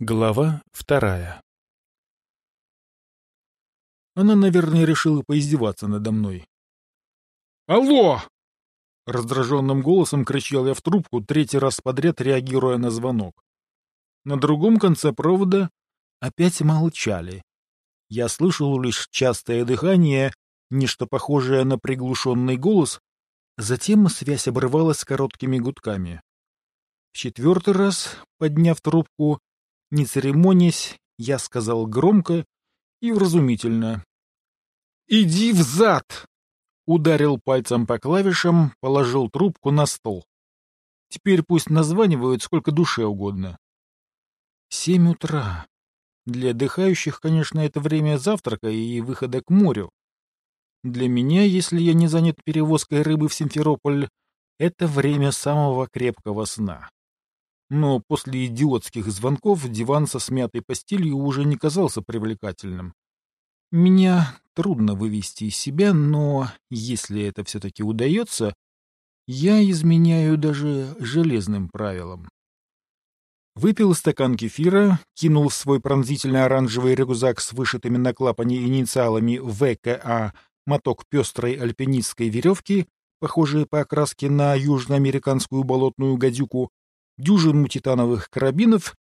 Глава вторая Она, наверное, решила поиздеваться надо мной. «Алло!» — раздраженным голосом кричал я в трубку, третий раз подряд реагируя на звонок. На другом конце провода опять молчали. Я слышал лишь частое дыхание, нечто похожее на приглушенный голос, затем связь обрывалась короткими гудками. В четвертый раз, подняв трубку, не церемонясь, я сказал громко и вразумительно. «Иди в зад!» Ударил пальцем по клавишам, положил трубку на стол. Теперь пусть названивают сколько душе угодно. Семь утра. Для отдыхающих, конечно, это время завтрака и выхода к морю. Для меня, если я не занят перевозкой рыбы в Симферополь, это время самого крепкого сна но после идиотских звонков диван со смятой постелью уже не казался привлекательным. Меня трудно вывести из себя, но если это все-таки удается, я изменяю даже железным правилам. Выпил стакан кефира, кинул в свой пронзительно-оранжевый рюкзак с вышитыми на клапане инициалами ВКА моток пестрой альпинистской веревки, похожей по окраске на южноамериканскую болотную гадюку, дюжину титановых карабинов,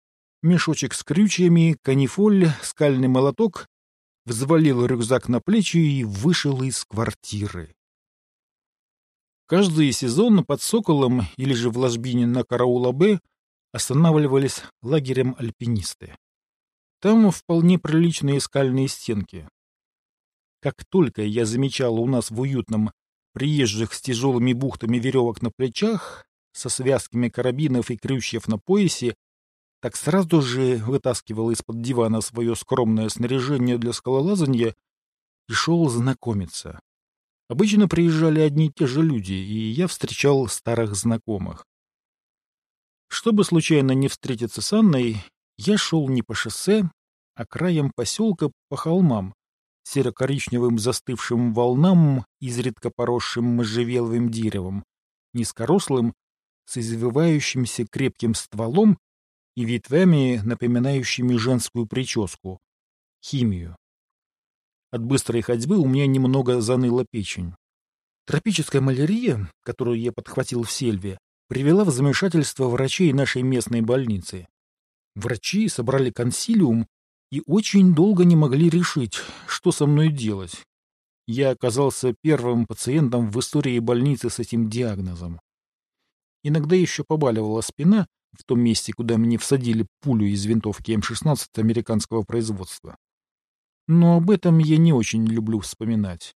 мешочек с крючьями, канифоль, скальный молоток, взвалил рюкзак на плечи и вышел из квартиры. Каждый сезон под Соколом или же в ложбине на Караула-Б останавливались лагерем альпинисты. Там вполне приличные скальные стенки. Как только я замечал у нас в уютном приезжих с тяжелыми бухтами веревок на плечах, со связками карабинов и крючьев на поясе, так сразу же вытаскивал из-под дивана свое скромное снаряжение для скалолазания и шел знакомиться. Обычно приезжали одни и те же люди, и я встречал старых знакомых. Чтобы случайно не встретиться с Анной, я шел не по шоссе, а краем поселка по холмам, серо-коричневым застывшим волнам, изредка поросшим можжевеловым деревом, низкорослым, с извивающимся крепким стволом и ветвями, напоминающими женскую прическу — химию. От быстрой ходьбы у меня немного заныла печень. Тропическая малярия, которую я подхватил в сельве, привела в замешательство врачей нашей местной больницы. Врачи собрали консилиум и очень долго не могли решить, что со мной делать. Я оказался первым пациентом в истории больницы с этим диагнозом. Иногда еще побаливала спина в том месте, куда мне всадили пулю из винтовки М-16 американского производства. Но об этом я не очень люблю вспоминать.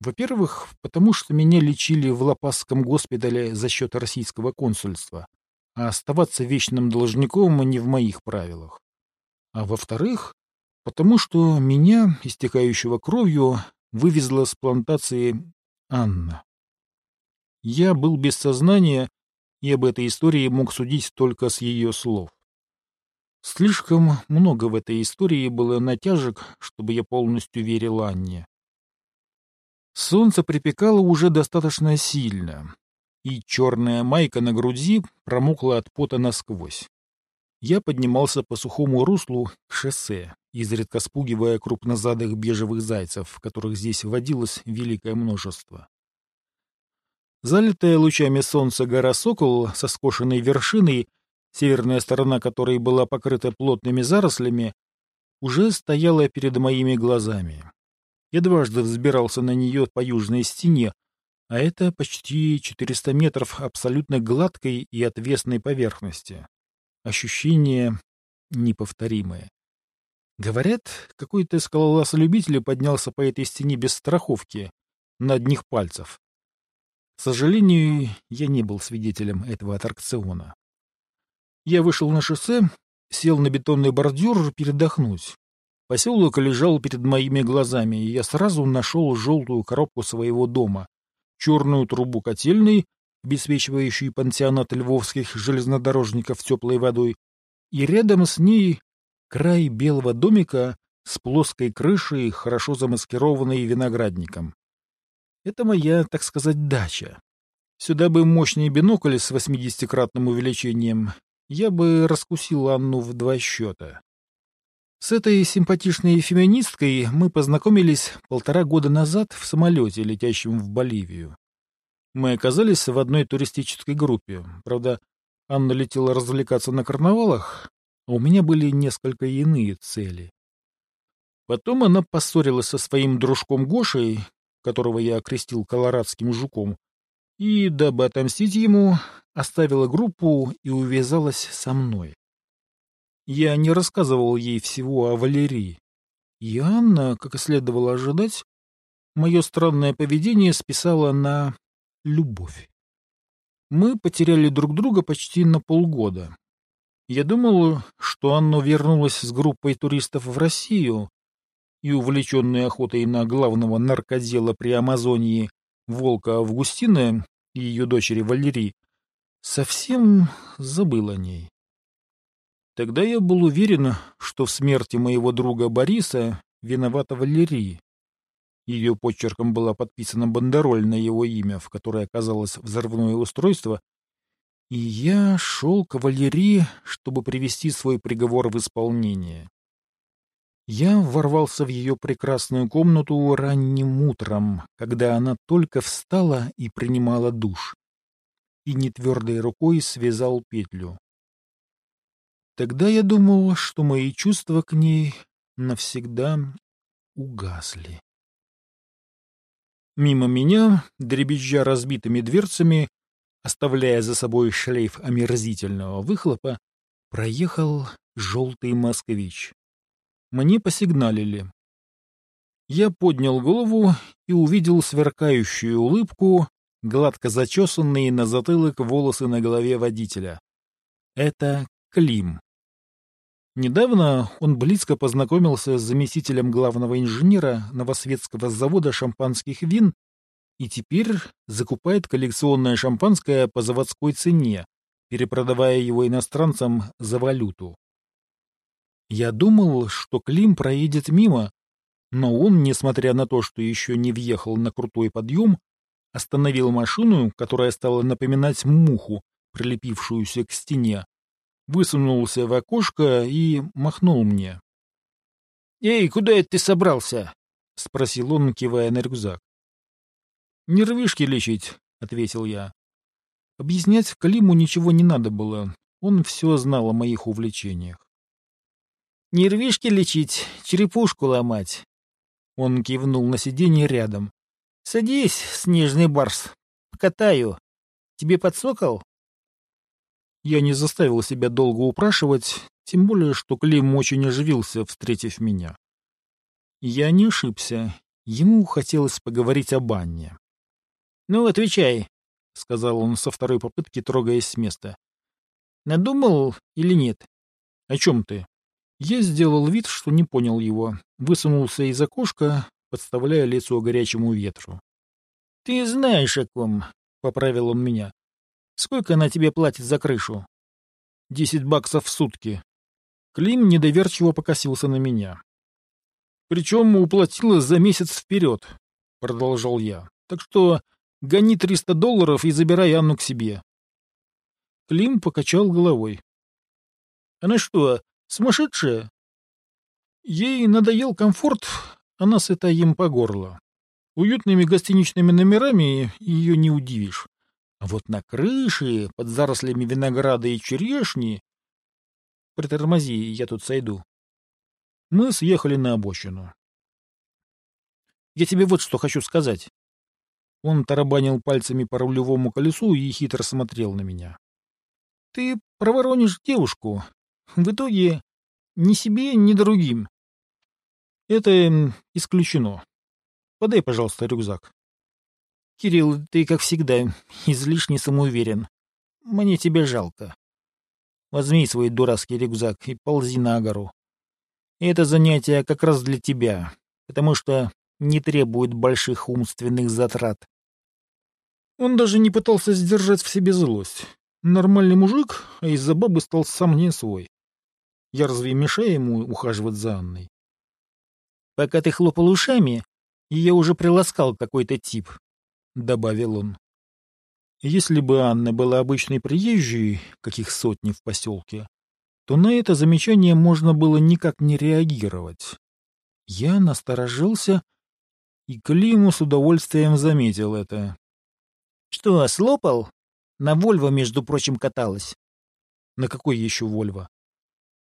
Во-первых, потому что меня лечили в Лопасском госпитале за счет российского консульства, а оставаться вечным должником не в моих правилах. А во-вторых, потому что меня, истекающего кровью, вывезла с плантации Анна. Я был без сознания и об этой истории мог судить только с ее слов. Слишком много в этой истории было натяжек, чтобы я полностью верил Анне. Солнце припекало уже достаточно сильно, и черная майка на груди промокла от пота насквозь. Я поднимался по сухому руслу к шоссе, изредка спугивая крупнозадых бежевых зайцев, которых здесь водилось великое множество. Залитая лучами солнца гора Сокол со скошенной вершиной, северная сторона которой была покрыта плотными зарослями, уже стояла перед моими глазами. Я дважды взбирался на нее по южной стене, а это почти 400 метров абсолютно гладкой и отвесной поверхности. Ощущение неповторимое. Говорят, какой-то скалолаз-любитель поднялся по этой стене без страховки, на одних пальцев. К сожалению, я не был свидетелем этого аттракциона. Я вышел на шоссе, сел на бетонный бордюр передохнуть. Поселок лежал перед моими глазами, и я сразу нашел желтую коробку своего дома, черную трубу котельной, обеспечивающую пансионат львовских железнодорожников теплой водой, и рядом с ней край белого домика с плоской крышей, хорошо замаскированной виноградником. Это моя, так сказать, дача. Сюда бы мощный бинокль с 80-кратным увеличением. я бы раскусил Анну в два счета. С этой симпатичной феминисткой мы познакомились полтора года назад в самолете, летящем в Боливию. Мы оказались в одной туристической группе. Правда, Анна летела развлекаться на карнавалах, а у меня были несколько иные цели. Потом она поссорилась со своим дружком Гошей, которого я окрестил колорадским жуком, и, дабы отомстить ему, оставила группу и увязалась со мной. Я не рассказывал ей всего о Валерии. И Анна, как и следовало ожидать, мое странное поведение списала на любовь. Мы потеряли друг друга почти на полгода. Я думал, что Анна вернулась с группой туристов в Россию, и, увлеченная охотой на главного наркодела при Амазонии волка Августина и ее дочери Валерии, совсем забыл о ней. Тогда я был уверен, что в смерти моего друга Бориса виновата Валерия. Ее почерком была подписана бандероль на его имя, в которой оказалось взрывное устройство, и я шел к Валерии, чтобы привести свой приговор в исполнение. Я ворвался в ее прекрасную комнату ранним утром, когда она только встала и принимала душ, и нетвердой рукой связал петлю. Тогда я думал, что мои чувства к ней навсегда угасли. Мимо меня, дребезжа разбитыми дверцами, оставляя за собой шлейф омерзительного выхлопа, проехал желтый москвич. Мне посигналили. Я поднял голову и увидел сверкающую улыбку, гладко зачесанные на затылок волосы на голове водителя. Это Клим. Недавно он близко познакомился с заместителем главного инженера Новосветского завода шампанских вин и теперь закупает коллекционное шампанское по заводской цене, перепродавая его иностранцам за валюту. Я думал, что Клим проедет мимо, но он, несмотря на то, что еще не въехал на крутой подъем, остановил машину, которая стала напоминать муху, прилепившуюся к стене, высунулся в окошко и махнул мне. «Эй, куда это ты собрался?» — спросил он, кивая на рюкзак. «Нервишки лечить», — ответил я. Объяснять Климу ничего не надо было, он все знал о моих увлечениях. Нервишки лечить, черепушку ломать. Он кивнул на сиденье рядом. Садись, снежный барс, покатаю. Тебе подсокол? Я не заставил себя долго упрашивать, тем более, что Клим очень оживился, встретив меня. Я не ошибся. Ему хотелось поговорить о банне. — Ну, отвечай, — сказал он со второй попытки, трогаясь с места. — Надумал или нет? — О чем ты? Я сделал вид, что не понял его, высунулся из окошка, подставляя лицо горячему ветру. — Ты знаешь о ком, — поправил он меня. — Сколько она тебе платит за крышу? — Десять баксов в сутки. Клим недоверчиво покосился на меня. — Причем уплатила за месяц вперед, — продолжал я. — Так что гони триста долларов и забирай Анну к себе. Клим покачал головой. — Она что, Сумасшедшая. Ей надоел комфорт, она сыта им по горло. Уютными гостиничными номерами ее не удивишь. А вот на крыше, под зарослями винограда и черешни... Притормози, я тут сойду. Мы съехали на обочину. Я тебе вот что хочу сказать. Он тарабанил пальцами по рулевому колесу и хитро смотрел на меня. Ты проворонишь девушку, в итоге ни себе, ни другим. Это исключено. Подай, пожалуйста, рюкзак. Кирилл, ты, как всегда, излишне самоуверен. Мне тебя жалко. Возьми свой дурацкий рюкзак и ползи на гору. Это занятие как раз для тебя, потому что не требует больших умственных затрат. Он даже не пытался сдержать в себе злость. Нормальный мужик, а из-за бабы стал сам не свой. Я разве мешаю ему ухаживать за Анной? Пока ты хлопал ушами, ее уже приласкал какой-то тип, — добавил он. Если бы Анна была обычной приезжей, каких сотни в поселке, то на это замечание можно было никак не реагировать. Я насторожился, и Климу с удовольствием заметил это. — Что, слопал? На Вольво, между прочим, каталась. — На какой еще Вольво? —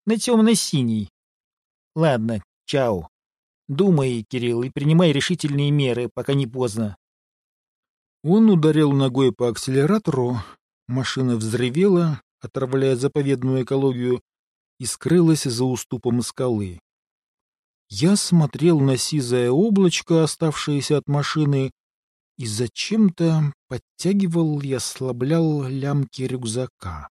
На темно-синий. — Ладно, чао. Думай, Кирилл, и принимай решительные меры, пока не поздно. Он ударил ногой по акселератору, машина взревела, отравляя заповедную экологию, и скрылась за уступом скалы. Я смотрел на сизое облачко, оставшееся от машины, и зачем-то подтягивал и ослаблял лямки рюкзака.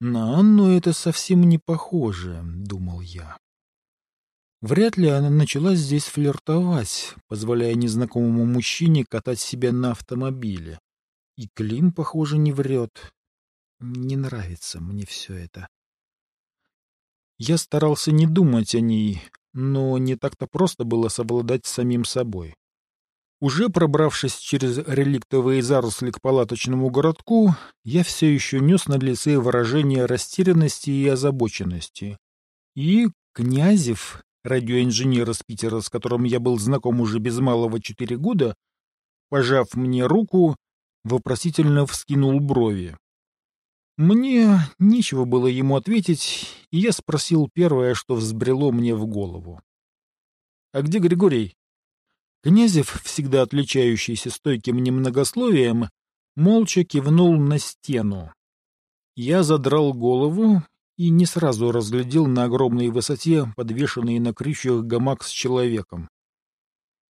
На Анну это совсем не похоже, — думал я. Вряд ли она начала здесь флиртовать, позволяя незнакомому мужчине катать себя на автомобиле. И Клим, похоже, не врет. Не нравится мне все это. Я старался не думать о ней, но не так-то просто было совладать с самим собой. Уже пробравшись через реликтовые заросли к палаточному городку, я все еще нес на лице выражение растерянности и озабоченности. И Князев, радиоинженер из Питера, с которым я был знаком уже без малого четыре года, пожав мне руку, вопросительно вскинул брови. Мне нечего было ему ответить, и я спросил первое, что взбрело мне в голову. — А где Григорий? Князев, всегда отличающийся стойким немногословием, молча кивнул на стену. Я задрал голову и не сразу разглядел на огромной высоте подвешенный на крючьях гамак с человеком.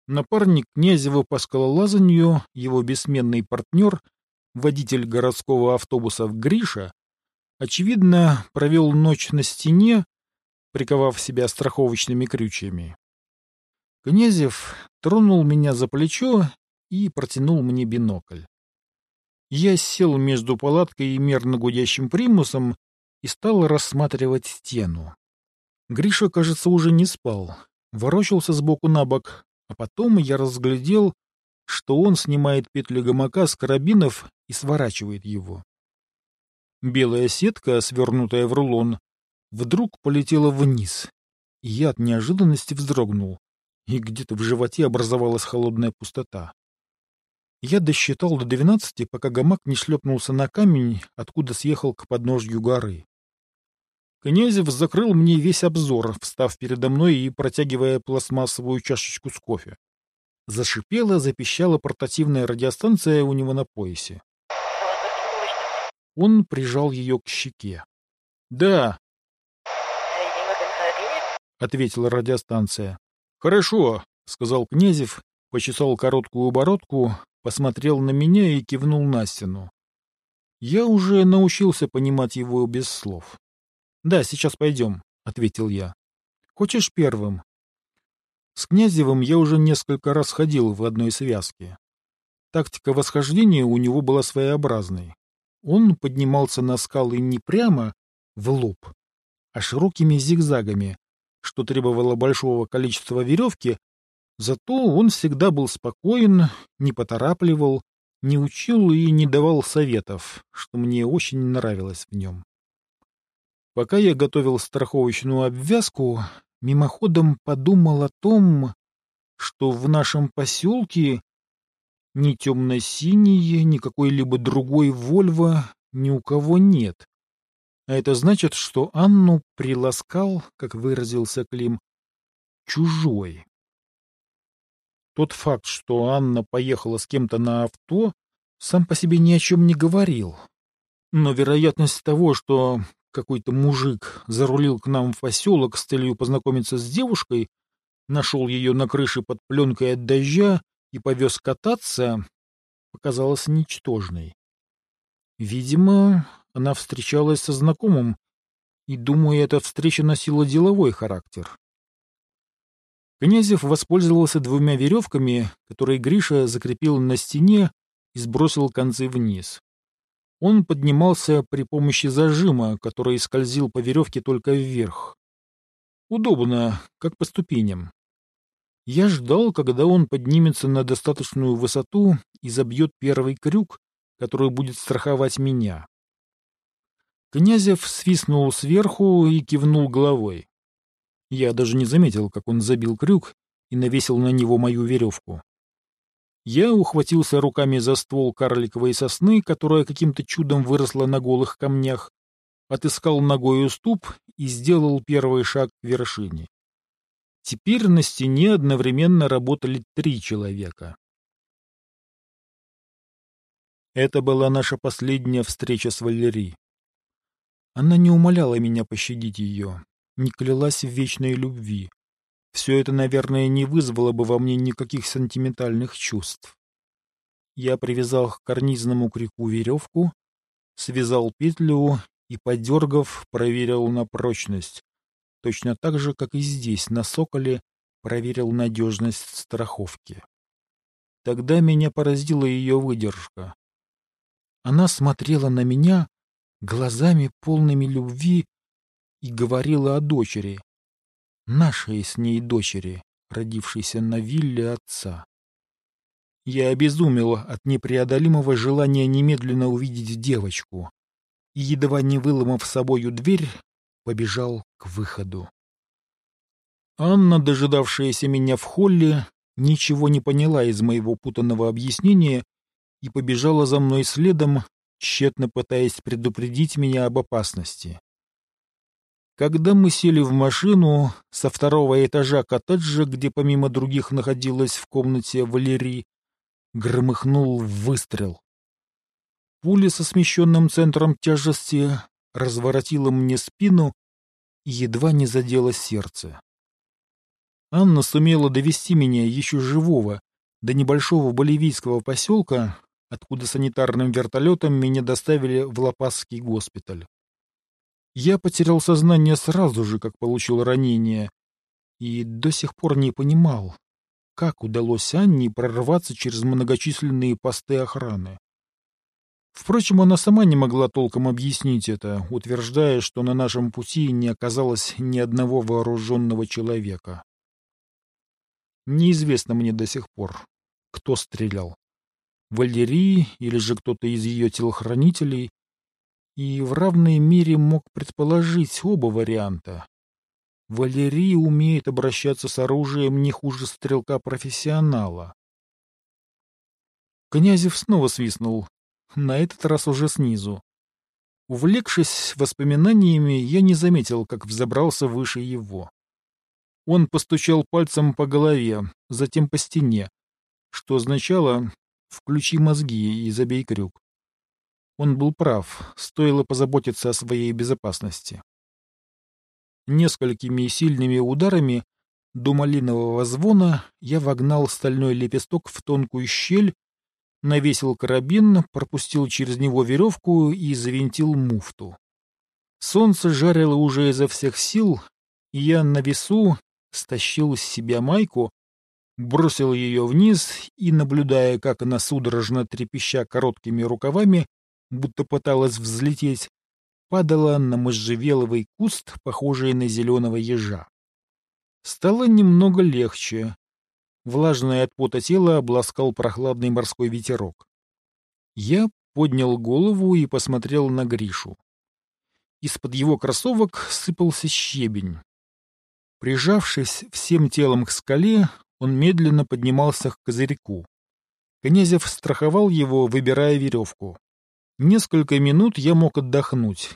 Напарник Князева по скалолазанию, его бессменный партнер — водитель городского автобуса Гриша, очевидно, провел ночь на стене, приковав себя страховочными крючьями. Князев тронул меня за плечо и протянул мне бинокль. Я сел между палаткой и мерно гудящим примусом и стал рассматривать стену. Гриша, кажется, уже не спал, ворочался сбоку на бок, а потом я разглядел, что он снимает петли гамака с карабинов и сворачивает его. Белая сетка, свернутая в рулон, вдруг полетела вниз, и я от неожиданности вздрогнул, и где-то в животе образовалась холодная пустота. Я досчитал до двенадцати, пока гамак не шлепнулся на камень, откуда съехал к подножью горы. Князев закрыл мне весь обзор, встав передо мной и протягивая пластмассовую чашечку с кофе. Зашипела, запищала портативная радиостанция у него на поясе. Он прижал ее к щеке. — Да. — ответила радиостанция. — Хорошо, — сказал Князев, почесал короткую бородку, посмотрел на меня и кивнул на стену. Я уже научился понимать его без слов. — Да, сейчас пойдем, — ответил я. — Хочешь первым? С Князевым я уже несколько раз ходил в одной связке. Тактика восхождения у него была своеобразной. Он поднимался на скалы не прямо, в лоб, а широкими зигзагами, что требовало большого количества веревки, зато он всегда был спокоен, не поторапливал, не учил и не давал советов, что мне очень нравилось в нем. Пока я готовил страховочную обвязку, мимоходом подумал о том, что в нашем поселке ни темно-синие, ни какой-либо другой Вольво ни у кого нет. А это значит, что Анну приласкал, как выразился Клим, чужой. Тот факт, что Анна поехала с кем-то на авто, сам по себе ни о чем не говорил. Но вероятность того, что какой-то мужик зарулил к нам в поселок с целью познакомиться с девушкой, нашел ее на крыше под пленкой от дождя и повез кататься, показалась ничтожной. Видимо, она встречалась со знакомым, и, думаю, эта встреча носила деловой характер. Князев воспользовался двумя веревками, которые Гриша закрепил на стене и сбросил концы вниз. Он поднимался при помощи зажима, который скользил по веревке только вверх. Удобно, как по ступеням. Я ждал, когда он поднимется на достаточную высоту и забьет первый крюк, который будет страховать меня. Князев свистнул сверху и кивнул головой. Я даже не заметил, как он забил крюк и навесил на него мою веревку. Я ухватился руками за ствол карликовой сосны, которая каким-то чудом выросла на голых камнях, отыскал ногой уступ и сделал первый шаг к вершине. Теперь на стене одновременно работали три человека. Это была наша последняя встреча с Валерией. Она не умоляла меня пощадить ее, не клялась в вечной любви. Все это, наверное, не вызвало бы во мне никаких сентиментальных чувств. Я привязал к карнизному крику веревку, связал петлю и, подергав, проверил на прочность. Точно так же, как и здесь, на соколе, проверил надежность страховки. Тогда меня поразила ее выдержка. Она смотрела на меня глазами полными любви и говорила о дочери, нашей с ней дочери, родившейся на вилле отца. Я обезумел от непреодолимого желания немедленно увидеть девочку и, едва не выломав собою дверь, побежал к выходу. Анна, дожидавшаяся меня в холле, ничего не поняла из моего путанного объяснения и побежала за мной следом, тщетно пытаясь предупредить меня об опасности. Когда мы сели в машину со второго этажа коттеджа, где помимо других находилась в комнате Валерий, громыхнул выстрел. Пуля со смещенным центром тяжести разворотила мне спину и едва не задела сердце. Анна сумела довести меня еще живого до небольшого боливийского поселка, откуда санитарным вертолетом меня доставили в Лопасский госпиталь. Я потерял сознание сразу же, как получил ранение, и до сих пор не понимал, как удалось Анне прорваться через многочисленные посты охраны. Впрочем, она сама не могла толком объяснить это, утверждая, что на нашем пути не оказалось ни одного вооруженного человека. Неизвестно мне до сих пор, кто стрелял. Валерии или же кто-то из ее телохранителей, и в равной мере мог предположить оба варианта. Валерий умеет обращаться с оружием не хуже стрелка-профессионала. Князев снова свистнул, на этот раз уже снизу. Увлекшись воспоминаниями, я не заметил, как взобрался выше его. Он постучал пальцем по голове, затем по стене, что означало Включи мозги и забей крюк. Он был прав, стоило позаботиться о своей безопасности. Несколькими сильными ударами до малинового звона я вогнал стальной лепесток в тонкую щель, навесил карабин, пропустил через него веревку и завинтил муфту. Солнце жарило уже изо всех сил, и я на весу стащил с себя майку, бросил ее вниз и, наблюдая, как она судорожно трепеща короткими рукавами, будто пыталась взлететь, падала на можжевеловый куст, похожий на зеленого ежа. Стало немного легче. Влажное от пота тело обласкал прохладный морской ветерок. Я поднял голову и посмотрел на Гришу. Из-под его кроссовок сыпался щебень. Прижавшись всем телом к скале, он медленно поднимался к козырьку. Князев страховал его, выбирая веревку. Несколько минут я мог отдохнуть.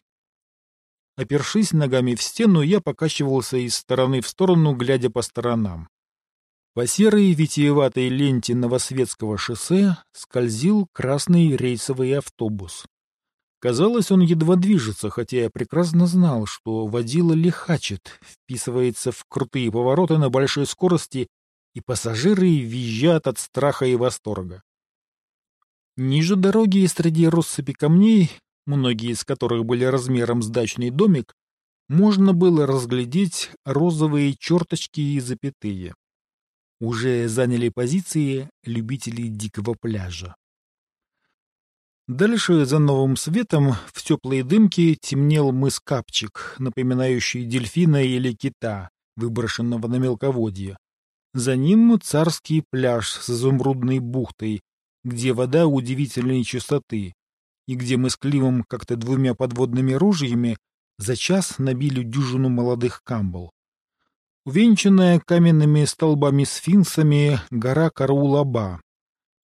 Опершись ногами в стену, я покачивался из стороны в сторону, глядя по сторонам. По серой витиеватой ленте Новосветского шоссе скользил красный рейсовый автобус. Казалось, он едва движется, хотя я прекрасно знал, что водила лихачит, вписывается в крутые повороты на большой скорости и пассажиры визжат от страха и восторга. Ниже дороги и среди россыпи камней, многие из которых были размером с дачный домик, можно было разглядеть розовые черточки и запятые. Уже заняли позиции любители дикого пляжа. Дальше, за новым светом, в теплой дымке темнел мыс Капчик, напоминающий дельфина или кита, выброшенного на мелководье, За ним царский пляж с изумрудной бухтой, где вода удивительной чистоты, и где мы с Кливом как-то двумя подводными ружьями за час набили дюжину молодых камбал. Увенчанная каменными столбами-сфинксами гора Караулаба,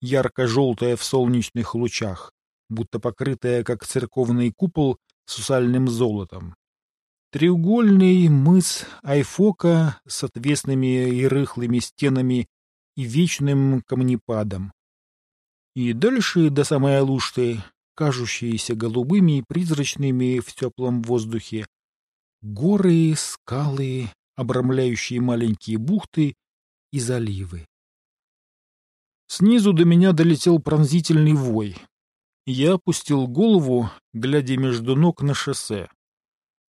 ярко-желтая в солнечных лучах, будто покрытая, как церковный купол, сусальным золотом. Треугольный мыс Айфока с отвесными и рыхлыми стенами и вечным камнепадом. И дальше до самой Алушты, кажущиеся голубыми и призрачными в теплом воздухе, горы, скалы, обрамляющие маленькие бухты и заливы. Снизу до меня долетел пронзительный вой. Я опустил голову, глядя между ног на шоссе.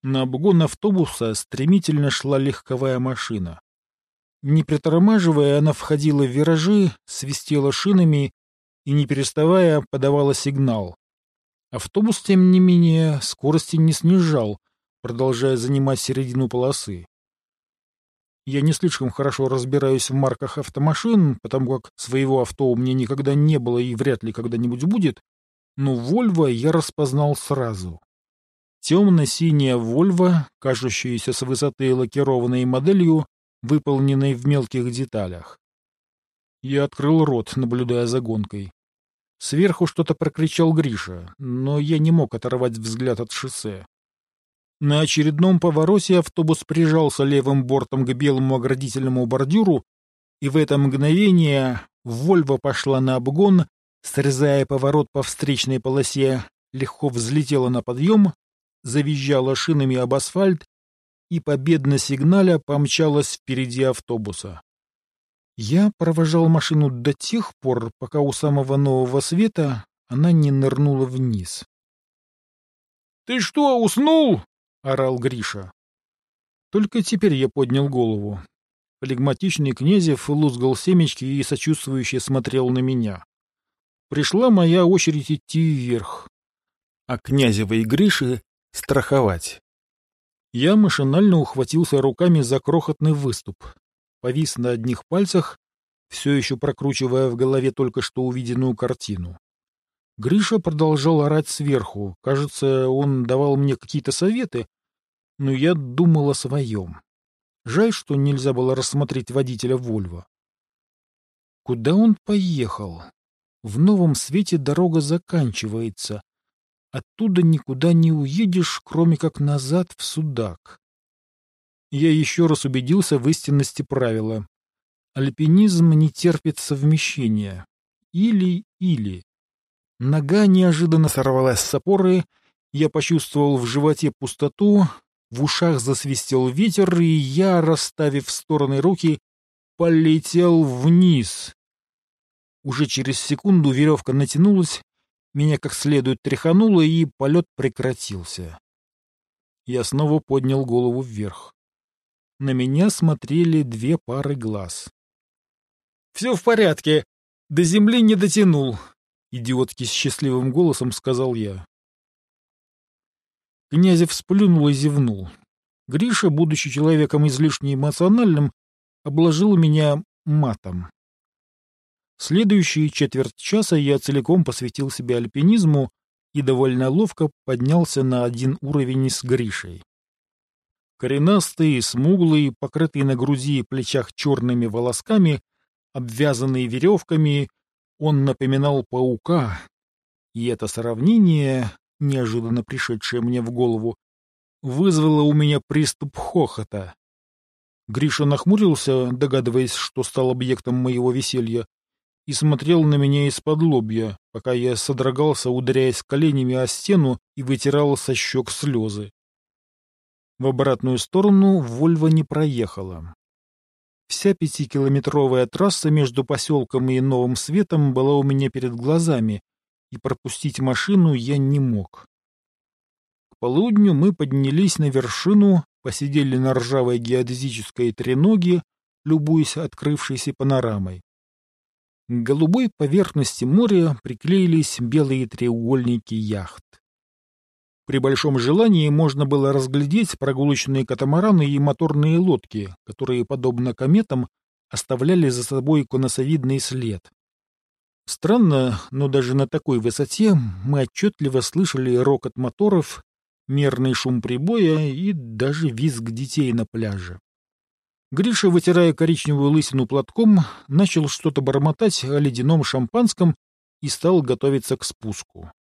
На обгон автобуса стремительно шла легковая машина. Не притормаживая, она входила в виражи, свистела шинами и, не переставая, подавала сигнал. Автобус, тем не менее, скорости не снижал, продолжая занимать середину полосы. Я не слишком хорошо разбираюсь в марках автомашин, потому как своего авто у меня никогда не было и вряд ли когда-нибудь будет, но «Вольво» я распознал сразу. Темно-синяя «Вольво», кажущаяся с высоты лакированной моделью, выполненной в мелких деталях. Я открыл рот, наблюдая за гонкой. Сверху что-то прокричал Гриша, но я не мог оторвать взгляд от шоссе. На очередном повороте автобус прижался левым бортом к белому оградительному бордюру, и в это мгновение «Вольво» пошла на обгон, срезая поворот по встречной полосе, легко взлетела на подъем, завизжала шинами об асфальт и, победно сигналя, помчалась впереди автобуса. Я провожал машину до тех пор, пока у самого нового света она не нырнула вниз. — Ты что, уснул? — орал Гриша. Только теперь я поднял голову. Флегматичный Князев лузгал семечки и сочувствующе смотрел на меня. Пришла моя очередь идти вверх, а Князева и Гриши страховать. Я машинально ухватился руками за крохотный выступ, повис на одних пальцах, все еще прокручивая в голове только что увиденную картину. Гриша продолжал орать сверху. Кажется, он давал мне какие-то советы, но я думал о своем. Жаль, что нельзя было рассмотреть водителя Вольво. Куда он поехал? В новом свете дорога заканчивается. Оттуда никуда не уедешь, кроме как назад в Судак. Я еще раз убедился в истинности правила. Альпинизм не терпит совмещения. Или-или. Нога неожиданно сорвалась с опоры, я почувствовал в животе пустоту, в ушах засвистел ветер, и я, расставив в стороны руки, полетел вниз. Уже через секунду веревка натянулась, меня как следует тряхануло, и полет прекратился. Я снова поднял голову вверх. На меня смотрели две пары глаз. — Все в порядке. До земли не дотянул, — идиотски с счастливым голосом сказал я. Князев сплюнул и зевнул. Гриша, будучи человеком излишне эмоциональным, обложил меня матом. Следующие четверть часа я целиком посвятил себе альпинизму и довольно ловко поднялся на один уровень с Гришей. Коренастый, смуглый, покрытый на груди и плечах черными волосками, обвязанный веревками, он напоминал паука, и это сравнение, неожиданно пришедшее мне в голову, вызвало у меня приступ хохота. Гриша нахмурился, догадываясь, что стал объектом моего веселья, и смотрел на меня из-под лобья, пока я содрогался, ударяясь коленями о стену и вытирал со щек слезы. В обратную сторону Вольва не проехала. Вся пятикилометровая трасса между поселком и Новым Светом была у меня перед глазами, и пропустить машину я не мог. К полудню мы поднялись на вершину, посидели на ржавой геодезической треноге, любуясь открывшейся панорамой. К голубой поверхности моря приклеились белые треугольники яхт. При большом желании можно было разглядеть прогулочные катамараны и моторные лодки, которые, подобно кометам, оставляли за собой конусовидный след. Странно, но даже на такой высоте мы отчетливо слышали рокот моторов, мерный шум прибоя и даже визг детей на пляже. Гриша, вытирая коричневую лысину платком, начал что-то бормотать о ледяном шампанском и стал готовиться к спуску.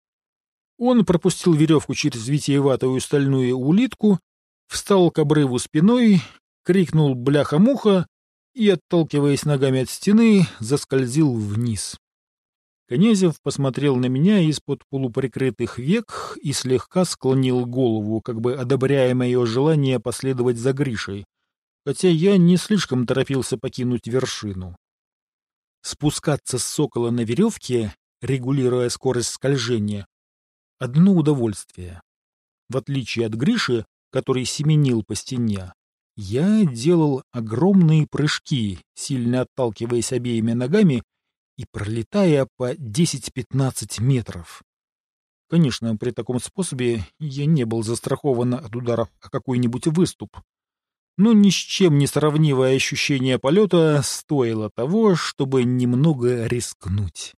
Он пропустил веревку через витиеватую стальную улитку, встал к обрыву спиной, крикнул «бляха-муха» и, отталкиваясь ногами от стены, заскользил вниз. Князев посмотрел на меня из-под полуприкрытых век и слегка склонил голову, как бы одобряя мое желание последовать за Гришей, хотя я не слишком торопился покинуть вершину. Спускаться с сокола на веревке, регулируя скорость скольжения, одно удовольствие. В отличие от Гриши, который семенил по стене, я делал огромные прыжки, сильно отталкиваясь обеими ногами и пролетая по 10-15 метров. Конечно, при таком способе я не был застрахован от ударов о какой-нибудь выступ. Но ни с чем не сравнивое ощущение полета стоило того, чтобы немного рискнуть.